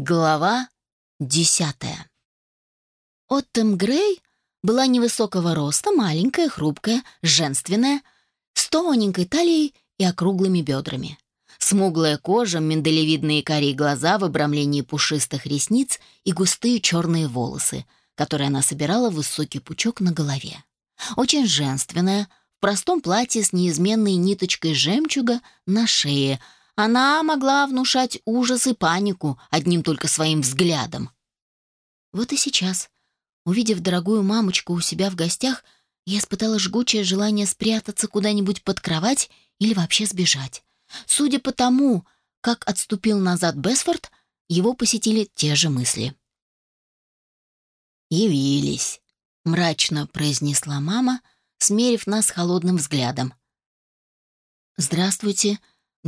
Глава десятая. Оттем Грей была невысокого роста, маленькая, хрупкая, женственная, с тоненькой талией и округлыми бедрами. Смуглая кожа, миндалевидные карие глаза в обрамлении пушистых ресниц и густые черные волосы, которые она собирала в высокий пучок на голове. Очень женственная, в простом платье с неизменной ниточкой жемчуга на шее – она могла внушать ужас и панику одним только своим взглядом. Вот и сейчас, увидев дорогую мамочку у себя в гостях, я испытала жгучее желание спрятаться куда-нибудь под кровать или вообще сбежать. Судя по тому, как отступил назад Бесфорд, его посетили те же мысли. «Явились», — мрачно произнесла мама, смерив нас холодным взглядом. «Здравствуйте»,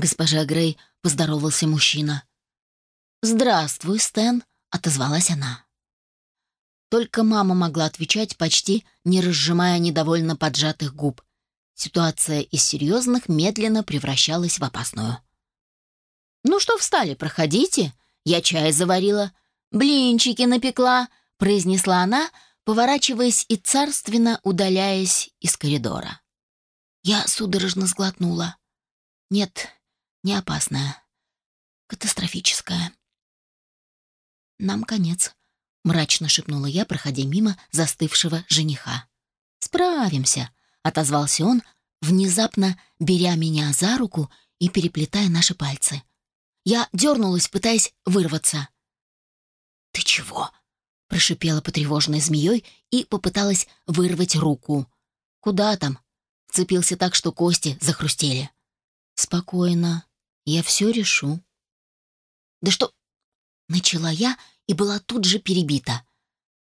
госпожа Грей», — поздоровался мужчина. «Здравствуй, Стэн», — отозвалась она. Только мама могла отвечать, почти не разжимая недовольно поджатых губ. Ситуация из серьезных медленно превращалась в опасную. «Ну что встали, проходите. Я чай заварила. Блинчики напекла», — произнесла она, поворачиваясь и царственно удаляясь из коридора. Я судорожно сглотнула. «Нет, не опасная, катастрофическая. «Нам конец», — мрачно шепнула я, проходя мимо застывшего жениха. «Справимся», — отозвался он, внезапно беря меня за руку и переплетая наши пальцы. Я дернулась, пытаясь вырваться. «Ты чего?» — прошипела потревоженной змеей и попыталась вырвать руку. «Куда там?» — вцепился так, что кости захрустели. «Спокойно», я все решу». «Да что...» Начала я и была тут же перебита.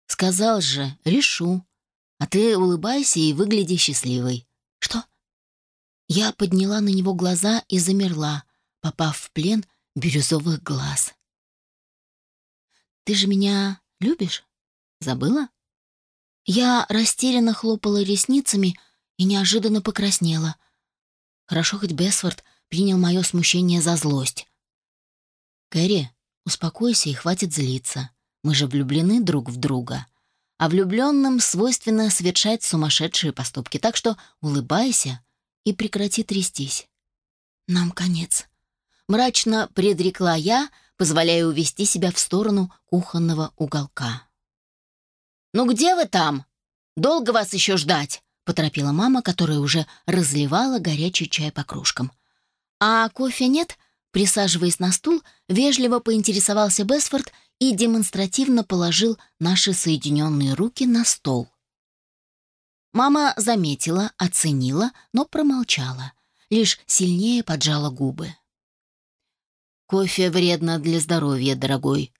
«Сказал же, решу. А ты улыбайся и выгляди счастливой». «Что?» Я подняла на него глаза и замерла, попав в плен бирюзовых глаз. «Ты же меня любишь? Забыла?» Я растерянно хлопала ресницами и неожиданно покраснела. Хорошо хоть Бесфорд принял мое смущение за злость. «Кэрри, успокойся и хватит злиться. Мы же влюблены друг в друга. А влюбленным свойственно совершать сумасшедшие поступки, так что улыбайся и прекрати трястись. Нам конец». Мрачно предрекла я, позволяя увести себя в сторону кухонного уголка. «Ну где вы там? Долго вас еще ждать?» — поторопила мама, которая уже разливала горячий чай по кружкам. «А кофе нет?» Присаживаясь на стул, вежливо поинтересовался Бесфорд и демонстративно положил наши соединенные руки на стол. Мама заметила, оценила, но промолчала, лишь сильнее поджала губы. «Кофе вредно для здоровья, дорогой».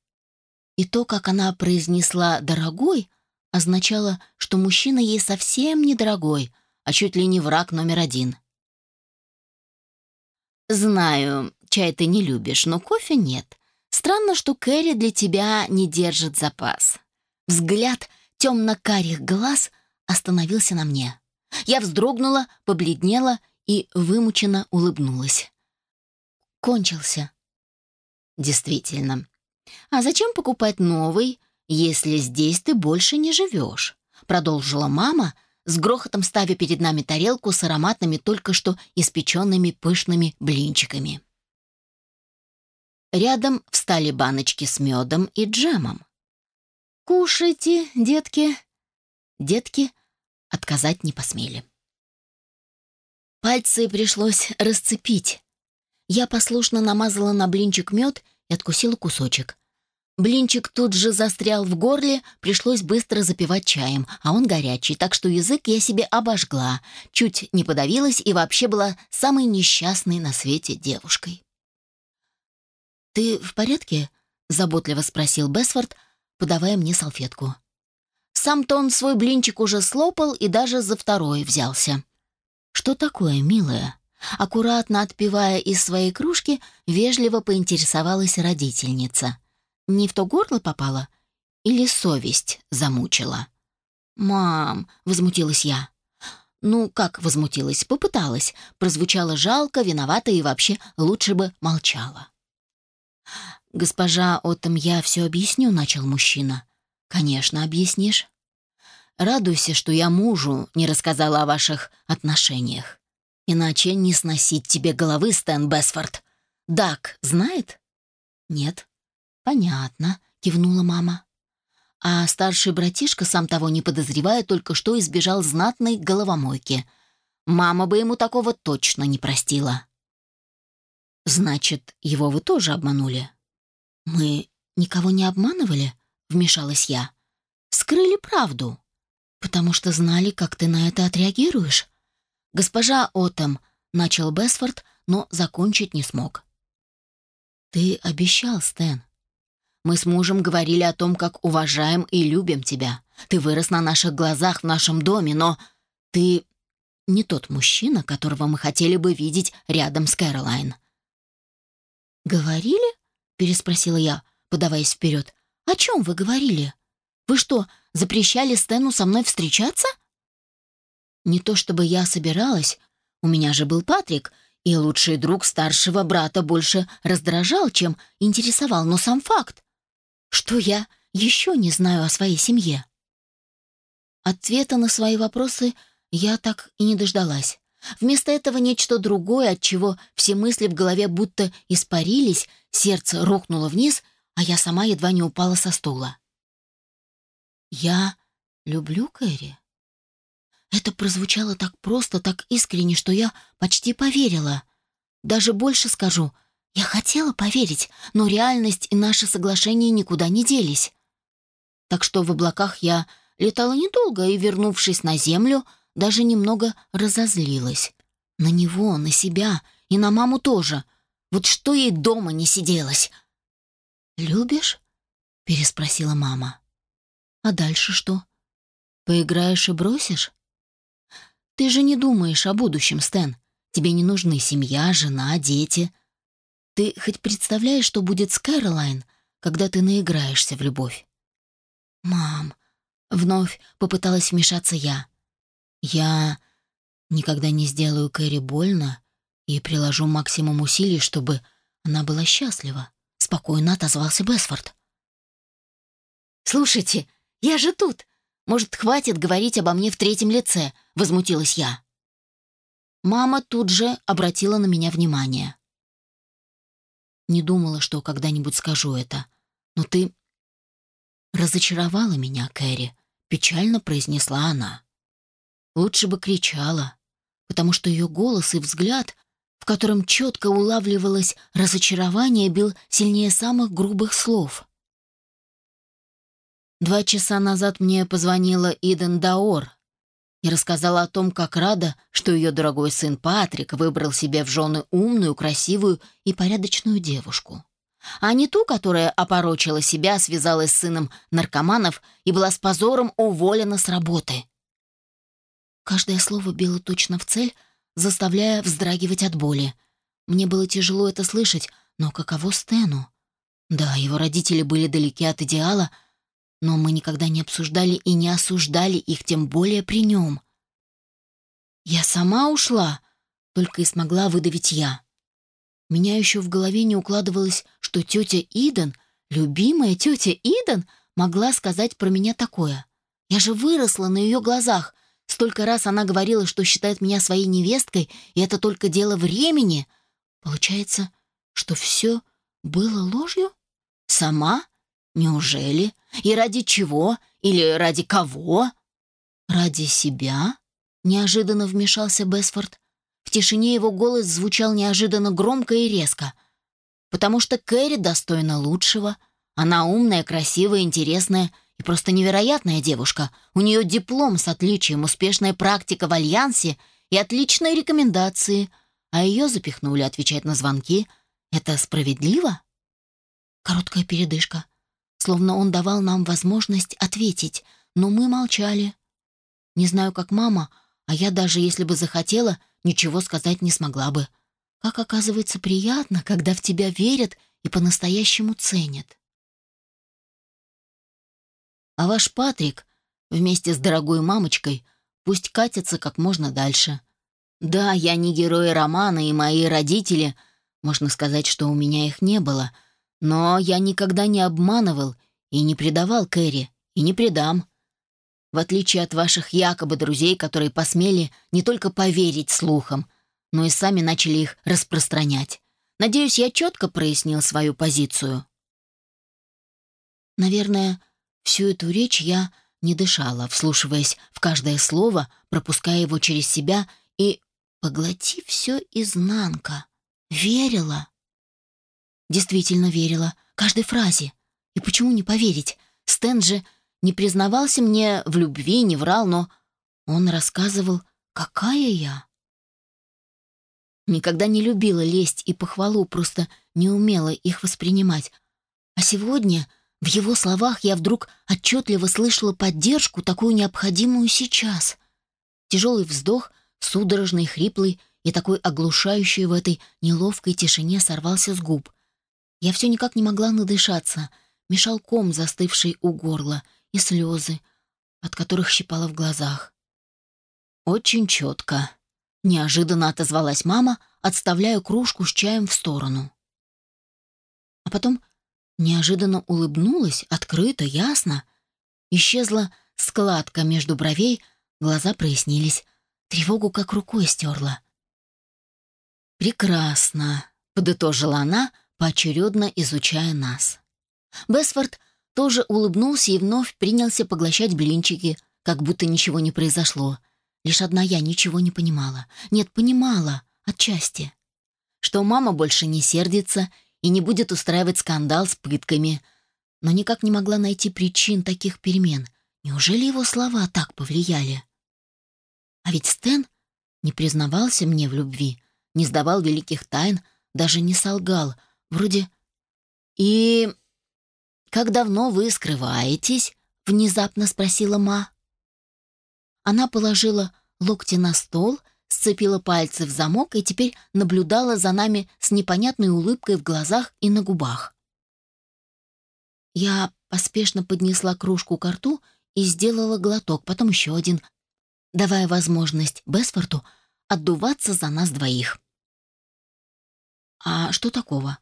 И то, как она произнесла «дорогой», означало, что мужчина ей совсем не дорогой, а чуть ли не враг номер один. «Знаю, чай ты не любишь, но кофе нет. Странно, что Кэрри для тебя не держит запас». Взгляд темно-карих глаз остановился на мне. Я вздрогнула, побледнела и вымученно улыбнулась. «Кончился». «Действительно. А зачем покупать новый, если здесь ты больше не живешь?» Продолжила мама, — с грохотом ставя перед нами тарелку с ароматными только что испеченными пышными блинчиками. Рядом встали баночки с медом и джемом. «Кушайте, детки!» Детки отказать не посмели. Пальцы пришлось расцепить. Я послушно намазала на блинчик мед и откусила кусочек. Блинчик тут же застрял в горле, пришлось быстро запивать чаем, а он горячий, так что язык я себе обожгла, чуть не подавилась и вообще была самой несчастной на свете девушкой. «Ты в порядке?» — заботливо спросил Бесфорд, подавая мне салфетку. Сам-то он свой блинчик уже слопал и даже за второй взялся. «Что такое, милая?» Аккуратно отпивая из своей кружки, вежливо поинтересовалась родительница — не в то горло попала? Или совесть замучила? «Мам!» — возмутилась я. Ну, как возмутилась? Попыталась. Прозвучало жалко, виновата и вообще лучше бы молчала. «Госпожа Оттом, я все объясню», — начал мужчина. «Конечно, объяснишь. Радуйся, что я мужу не рассказала о ваших отношениях. Иначе не сносить тебе головы, Стэн Бесфорд. Дак знает?» «Нет». «Понятно», — кивнула мама. А старший братишка, сам того не подозревая, только что избежал знатной головомойки. Мама бы ему такого точно не простила. «Значит, его вы тоже обманули?» «Мы никого не обманывали?» — вмешалась я. «Скрыли правду, потому что знали, как ты на это отреагируешь». «Госпожа Отом», — начал Бесфорд, но закончить не смог. «Ты обещал, Стэн. Мы с мужем говорили о том, как уважаем и любим тебя. Ты вырос на наших глазах в нашем доме, но ты не тот мужчина, которого мы хотели бы видеть рядом с Кэролайн». «Говорили?» — переспросила я, подаваясь вперед. «О чем вы говорили? Вы что, запрещали Стэну со мной встречаться?» Не то чтобы я собиралась, у меня же был Патрик, и лучший друг старшего брата больше раздражал, чем интересовал, но сам факт. Что я еще не знаю о своей семье? Ответа на свои вопросы я так и не дождалась. Вместо этого нечто другое, от чего все мысли в голове будто испарились, сердце рухнуло вниз, а я сама едва не упала со стула. «Я люблю Кэрри?» Это прозвучало так просто, так искренне, что я почти поверила. Даже больше скажу, я хотела поверить, но реальность и наше соглашение никуда не делись. Так что в облаках я летала недолго и, вернувшись на землю, даже немного разозлилась. На него, на себя и на маму тоже. Вот что ей дома не сиделось. «Любишь?» — переспросила мама. «А дальше что? Поиграешь и бросишь?» «Ты же не думаешь о будущем, Стэн. Тебе не нужны семья, жена, дети. Ты хоть представляешь, что будет с Кэролайн, когда ты наиграешься в любовь?» «Мам!» — вновь попыталась вмешаться я. Я никогда не сделаю Кэрри больно и приложу максимум усилий, чтобы она была счастлива. Спокойно отозвался Бесфорд. «Слушайте, я же тут. Может, хватит говорить обо мне в третьем лице?» — возмутилась я. Мама тут же обратила на меня внимание. Не думала, что когда-нибудь скажу это. Но ты разочаровала меня, Кэрри, печально произнесла она. Лучше бы кричала, потому что ее голос и взгляд, в котором четко улавливалось разочарование, бил сильнее самых грубых слов. Два часа назад мне позвонила Иден Даор и рассказала о том, как рада, что ее дорогой сын Патрик выбрал себе в жены умную, красивую и порядочную девушку. А не ту, которая опорочила себя, связалась с сыном наркоманов и была с позором уволена с работы. Каждое слово било точно в цель, заставляя вздрагивать от боли. Мне было тяжело это слышать, но каково Стэну? Да, его родители были далеки от идеала, но мы никогда не обсуждали и не осуждали их, тем более при нем. «Я сама ушла», — только и смогла выдавить я. Меня еще в голове не укладывалось, что тетя Иден, любимая тетя Иден, могла сказать про меня такое. Я же выросла на ее глазах, Столько раз она говорила, что считает меня своей невесткой, и это только дело времени. Получается, что все было ложью? Сама? Неужели? И ради чего? Или ради кого? Ради себя? Неожиданно вмешался Бесфорд. В тишине его голос звучал неожиданно громко и резко. Потому что Кэрри достойна лучшего. Она умная, красивая, интересная — и просто невероятная девушка. У нее диплом с отличием, успешная практика в Альянсе и отличные рекомендации. А ее запихнули отвечать на звонки. Это справедливо? Короткая передышка. Словно он давал нам возможность ответить, но мы молчали. Не знаю, как мама, а я даже если бы захотела, ничего сказать не смогла бы. Как оказывается приятно, когда в тебя верят и по-настоящему ценят. А ваш Патрик вместе с дорогой мамочкой пусть катится как можно дальше. Да, я не герой романа, и мои родители, можно сказать, что у меня их не было, Но я никогда не обманывал и не предавал Кэрри, и не предам. В отличие от ваших якобы друзей, которые посмели не только поверить слухам, но и сами начали их распространять. Надеюсь, я четко прояснил свою позицию. Наверное, всю эту речь я не дышала, вслушиваясь в каждое слово, пропуская его через себя и, поглотив все изнанка, верила. Действительно верила каждой фразе. И почему не поверить? Стэн же не признавался мне в любви, не врал, но он рассказывал, какая я. Никогда не любила лесть и похвалу, просто не умела их воспринимать. А сегодня в его словах я вдруг отчетливо слышала поддержку, такую необходимую сейчас. Тяжелый вздох, судорожный, хриплый и такой оглушающий в этой неловкой тишине сорвался с губ. Я все никак не могла надышаться, мешал ком, застывший у горла, и слезы, от которых щипало в глазах. «Очень четко», — неожиданно отозвалась мама, отставляя кружку с чаем в сторону. А потом неожиданно улыбнулась, открыто, ясно. Исчезла складка между бровей, глаза прояснились, тревогу как рукой стерла. «Прекрасно», — подытожила она, поочередно изучая нас. Бесфорд тоже улыбнулся и вновь принялся поглощать блинчики, как будто ничего не произошло. Лишь одна я ничего не понимала. Нет, понимала, отчасти. Что мама больше не сердится и не будет устраивать скандал с пытками. Но никак не могла найти причин таких перемен. Неужели его слова так повлияли? А ведь Стэн не признавался мне в любви, не сдавал великих тайн, даже не солгал. Вроде... И... «Как давно вы скрываетесь?» — внезапно спросила Ма. Она положила локти на стол — сцепила пальцы в замок и теперь наблюдала за нами с непонятной улыбкой в глазах и на губах. Я поспешно поднесла кружку к рту и сделала глоток, потом еще один, давая возможность Бесфорту отдуваться за нас двоих. «А что такого?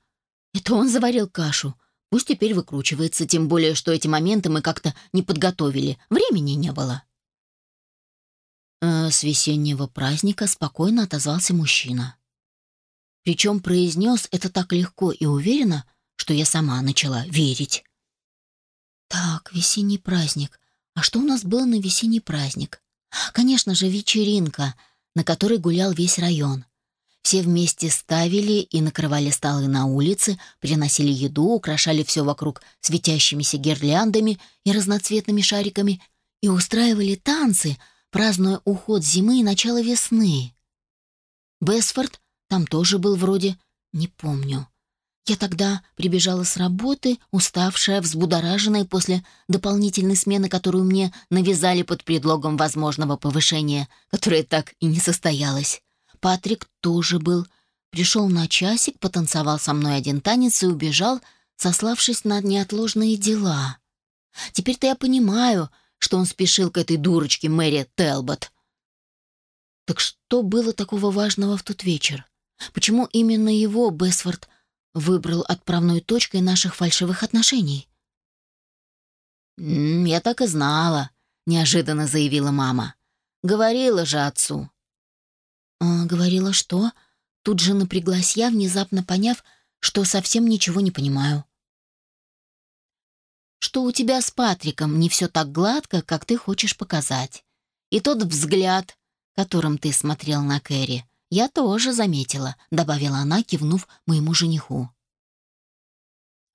Это он заварил кашу. Пусть теперь выкручивается, тем более, что эти моменты мы как-то не подготовили. Времени не было». Э, с весеннего праздника спокойно отозвался мужчина. Причем произнес это так легко и уверенно, что я сама начала верить. Так, весенний праздник. А что у нас было на весенний праздник? Конечно же, вечеринка, на которой гулял весь район. Все вместе ставили и накрывали столы на улице, приносили еду, украшали все вокруг светящимися гирляндами и разноцветными шариками и устраивали танцы — празднуя уход зимы и начало весны. Бесфорд там тоже был вроде, не помню. Я тогда прибежала с работы, уставшая, взбудораженная после дополнительной смены, которую мне навязали под предлогом возможного повышения, которое так и не состоялось. Патрик тоже был. Пришел на часик, потанцевал со мной один танец и убежал, сославшись на неотложные дела. Теперь-то я понимаю — что он спешил к этой дурочке Мэри Телбот. Так что было такого важного в тот вечер? Почему именно его Бесфорд выбрал отправной точкой наших фальшивых отношений? «Я так и знала», — неожиданно заявила мама. «Говорила же отцу». А, «Говорила что?» Тут же напряглась я, внезапно поняв, что совсем ничего не понимаю что у тебя с Патриком не все так гладко, как ты хочешь показать. И тот взгляд, которым ты смотрел на Кэрри, я тоже заметила», — добавила она, кивнув моему жениху.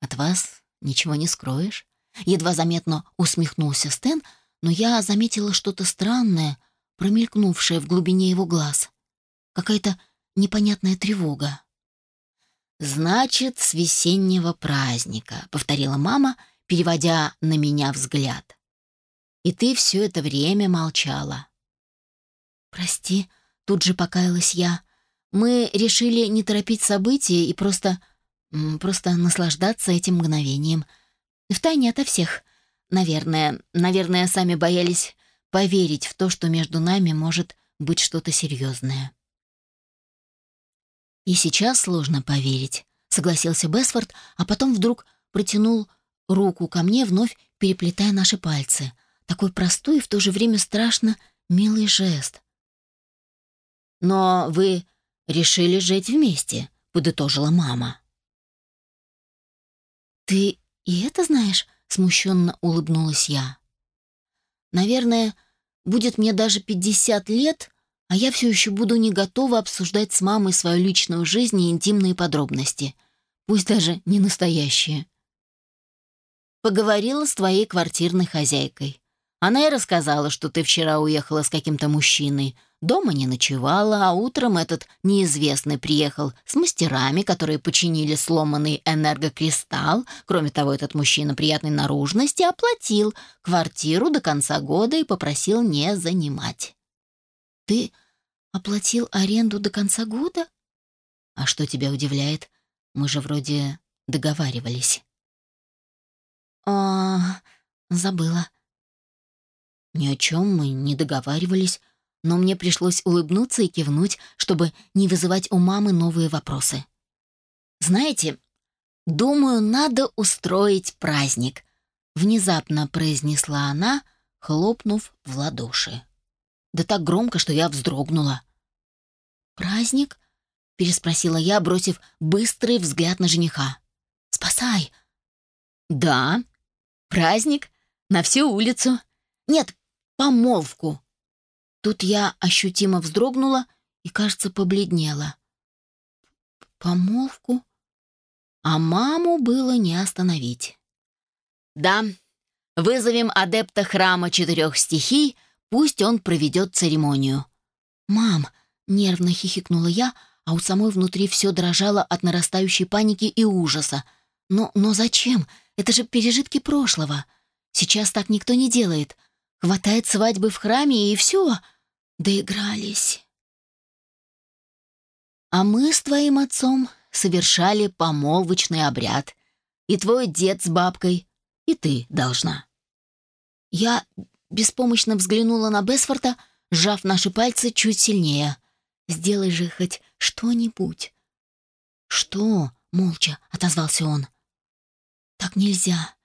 «От вас ничего не скроешь?» Едва заметно усмехнулся Стэн, но я заметила что-то странное, промелькнувшее в глубине его глаз. Какая-то непонятная тревога. «Значит, с весеннего праздника», — повторила мама переводя на меня взгляд. «И ты все это время молчала». «Прости», — тут же покаялась я. «Мы решили не торопить события и просто... просто наслаждаться этим мгновением. Втайне ото всех. Наверное, наверное, сами боялись поверить в то, что между нами может быть что-то серьезное». И сейчас сложно поверить, согласился Бесфорд, а потом вдруг протянул руку ко мне, вновь переплетая наши пальцы. Такой простой и в то же время страшно милый жест. «Но вы решили жить вместе», — подытожила мама. «Ты и это знаешь?» — смущенно улыбнулась я. «Наверное, будет мне даже пятьдесят лет, а я все еще буду не готова обсуждать с мамой свою личную жизнь и интимные подробности, пусть даже не настоящие. Поговорила с твоей квартирной хозяйкой. Она и рассказала, что ты вчера уехала с каким-то мужчиной, дома не ночевала, а утром этот неизвестный приехал с мастерами, которые починили сломанный энергокристалл. Кроме того, этот мужчина приятной наружности оплатил квартиру до конца года и попросил не занимать. Ты оплатил аренду до конца года? А что тебя удивляет? Мы же вроде договаривались. А, забыла. Ни о чем мы не договаривались, но мне пришлось улыбнуться и кивнуть, чтобы не вызывать у мамы новые вопросы. Знаете, думаю, надо устроить праздник, внезапно произнесла она, хлопнув в ладоши. Да так громко, что я вздрогнула. «Праздник?» — переспросила я, бросив быстрый взгляд на жениха. «Спасай!» «Да, праздник на всю улицу. Нет, помолвку». Тут я ощутимо вздрогнула и, кажется, побледнела. «Помолвку?» А маму было не остановить. «Да, вызовем адепта храма четырех стихий — Пусть он проведет церемонию». «Мам!» — нервно хихикнула я, а у самой внутри все дрожало от нарастающей паники и ужаса. «Но, но зачем? Это же пережитки прошлого. Сейчас так никто не делает. Хватает свадьбы в храме, и все. Доигрались». «А мы с твоим отцом совершали помолвочный обряд. И твой дед с бабкой, и ты должна». Я беспомощно взглянула на Бесфорта, сжав наши пальцы чуть сильнее. «Сделай же хоть что-нибудь». «Что?» — молча отозвался он. «Так нельзя.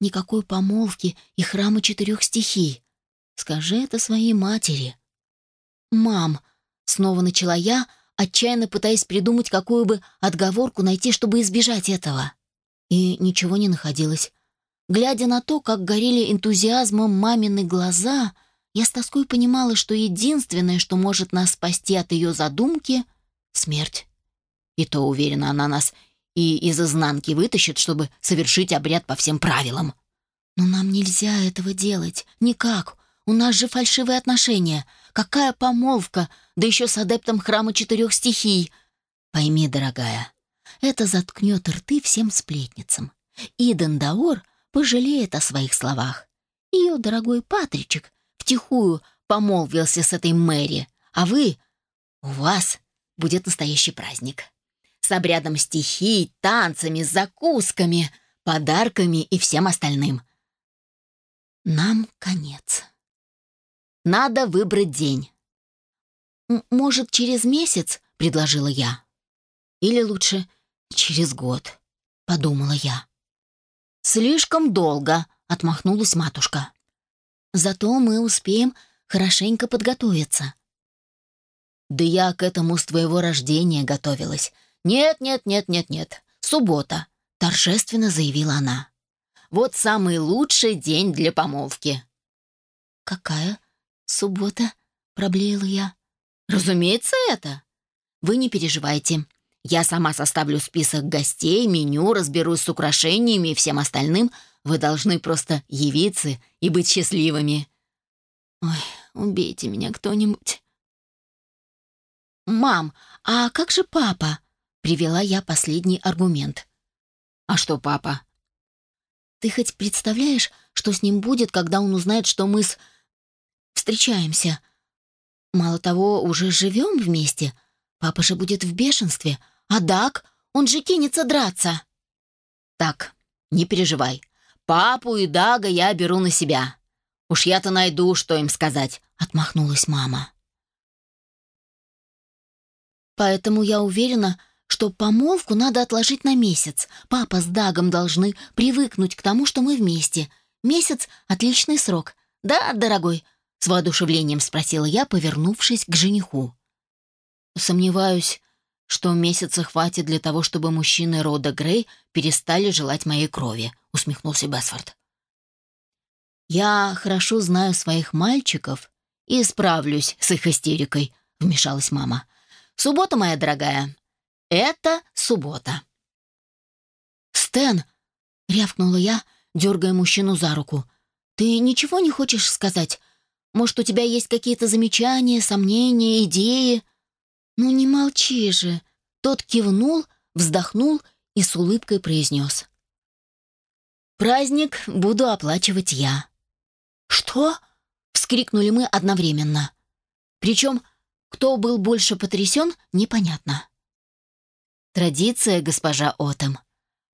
Никакой помолвки и храма четырех стихий. Скажи это своей матери». «Мам», — снова начала я, отчаянно пытаясь придумать, какую бы отговорку найти, чтобы избежать этого. И ничего не находилось. Глядя на то, как горели энтузиазмом мамины глаза, я с тоской понимала, что единственное, что может нас спасти от ее задумки — смерть. И то, уверена, она нас и из изнанки вытащит, чтобы совершить обряд по всем правилам. Но нам нельзя этого делать. Никак. У нас же фальшивые отношения. Какая помолвка, да еще с адептом храма четырех стихий. Пойми, дорогая, это заткнет рты всем сплетницам. Иден Даор пожалеет о своих словах. Ее дорогой Патричек втихую помолвился с этой Мэри, а вы... У вас будет настоящий праздник. С обрядом стихий, танцами, закусками, подарками и всем остальным. Нам конец. Надо выбрать день. «Может, через месяц?» — предложила я. «Или лучше, через год», — подумала я. «Слишком долго», — отмахнулась матушка. «Зато мы успеем хорошенько подготовиться». «Да я к этому с твоего рождения готовилась. Нет, нет, нет, нет, нет. Суббота», — торжественно заявила она. «Вот самый лучший день для помолвки». «Какая суббота?» — проблеяла я. «Разумеется, это. Вы не переживайте. Я сама составлю список гостей, меню, разберусь с украшениями и всем остальным. Вы должны просто явиться и быть счастливыми. Ой, убейте меня кто-нибудь. «Мам, а как же папа?» — привела я последний аргумент. «А что папа?» «Ты хоть представляешь, что с ним будет, когда он узнает, что мы с... встречаемся? Мало того, уже живем вместе. Папа же будет в бешенстве, а Дак, он же кинется драться. Так, не переживай. Папу и Дага я беру на себя. Уж я-то найду, что им сказать, отмахнулась мама. Поэтому я уверена, что помолвку надо отложить на месяц. Папа с Дагом должны привыкнуть к тому, что мы вместе. Месяц — отличный срок. Да, дорогой?» — с воодушевлением спросила я, повернувшись к жениху. «Сомневаюсь, что месяца хватит для того, чтобы мужчины рода Грей перестали желать моей крови», — усмехнулся Бесфорд. «Я хорошо знаю своих мальчиков и справлюсь с их истерикой», — вмешалась мама. «Суббота, моя дорогая. Это суббота». «Стэн!» — рявкнула я, дергая мужчину за руку. «Ты ничего не хочешь сказать? Может, у тебя есть какие-то замечания, сомнения, идеи?» «Ну не молчи же!» Тот кивнул, вздохнул и с улыбкой произнес. «Праздник буду оплачивать я». «Что?» — вскрикнули мы одновременно. Причем, кто был больше потрясен, непонятно. Традиция, госпожа Отом.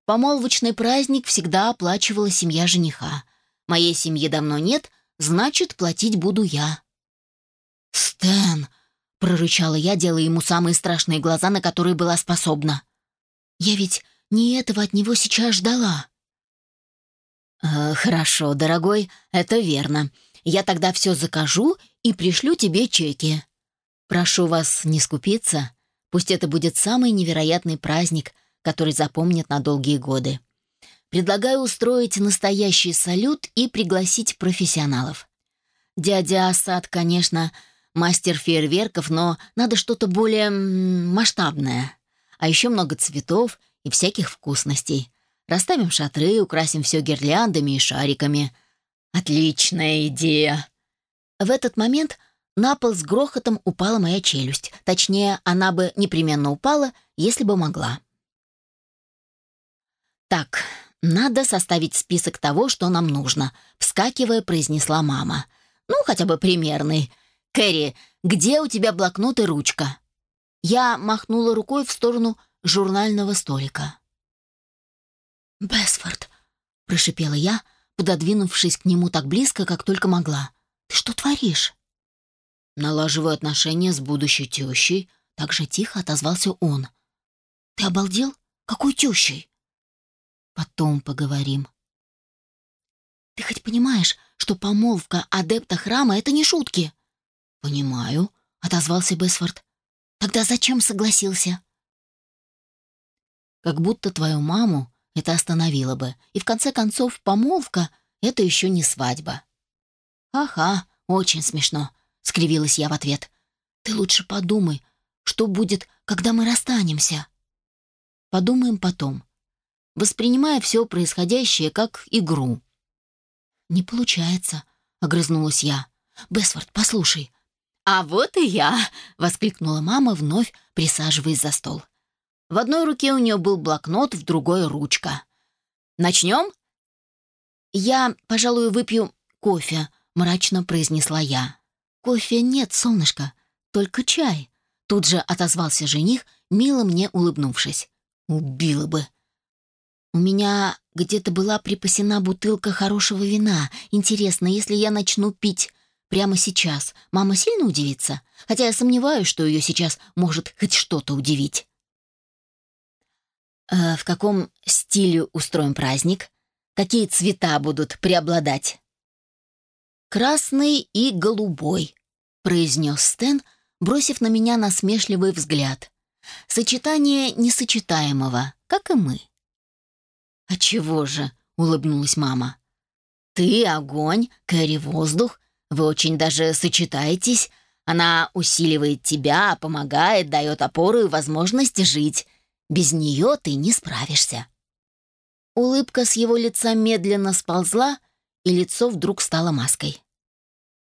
Помолвочный праздник всегда оплачивала семья жениха. Моей семьи давно нет, значит, платить буду я. «Стэн!» — прорычала я, делая ему самые страшные глаза, на которые была способна. «Я ведь не этого от него сейчас ждала». «Э, «Хорошо, дорогой, это верно. Я тогда все закажу и пришлю тебе чеки. Прошу вас не скупиться. Пусть это будет самый невероятный праздник, который запомнят на долгие годы. Предлагаю устроить настоящий салют и пригласить профессионалов. Дядя Асад, конечно, мастер фейерверков, но надо что-то более масштабное. А еще много цветов и всяких вкусностей. Расставим шатры, украсим все гирляндами и шариками. Отличная идея. В этот момент на пол с грохотом упала моя челюсть. Точнее, она бы непременно упала, если бы могла. «Так, надо составить список того, что нам нужно», — вскакивая, произнесла мама. «Ну, хотя бы примерный. Кэрри, где у тебя блокнот и ручка?» Я махнула рукой в сторону журнального столика. «Бесфорд», — прошипела я, пододвинувшись к нему так близко, как только могла. «Ты что творишь?» «Налаживаю отношения с будущей тещей», — так же тихо отозвался он. «Ты обалдел? Какой тещей?» «Потом поговорим». «Ты хоть понимаешь, что помолвка адепта храма — это не шутки?» «Понимаю», — отозвался Бесфорд. «Тогда зачем согласился?» «Как будто твою маму это остановило бы. И в конце концов, помолвка — это еще не свадьба. «Ага, очень смешно», — скривилась я в ответ. «Ты лучше подумай, что будет, когда мы расстанемся?» «Подумаем потом, воспринимая все происходящее как игру». «Не получается», — огрызнулась я. «Бесфорд, послушай». «А вот и я!» — воскликнула мама, вновь присаживаясь за стол. В одной руке у нее был блокнот, в другой — ручка. «Начнем?» «Я, пожалуй, выпью кофе», — мрачно произнесла я. «Кофе нет, солнышко, только чай», — тут же отозвался жених, мило мне улыбнувшись. «Убила бы». «У меня где-то была припасена бутылка хорошего вина. Интересно, если я начну пить прямо сейчас, мама сильно удивится? Хотя я сомневаюсь, что ее сейчас может хоть что-то удивить». «Э, «В каком стиле устроим праздник? Какие цвета будут преобладать?» «Красный и голубой», — произнес Стэн, бросив на меня насмешливый взгляд. «Сочетание несочетаемого, как и мы». «А чего же?» — улыбнулась мама. «Ты — огонь, Кэрри — воздух. Вы очень даже сочетаетесь. Она усиливает тебя, помогает, дает опору и возможность жить. Без нее ты не справишься». Улыбка с его лица медленно сползла, и лицо вдруг стало маской.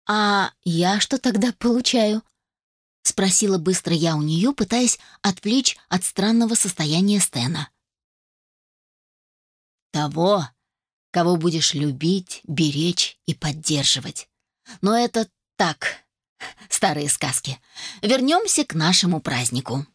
«А я что тогда получаю?» — спросила быстро я у нее, пытаясь отвлечь от странного состояния Стена. «Того, кого будешь любить, беречь и поддерживать. Но это так, старые сказки. Вернемся к нашему празднику».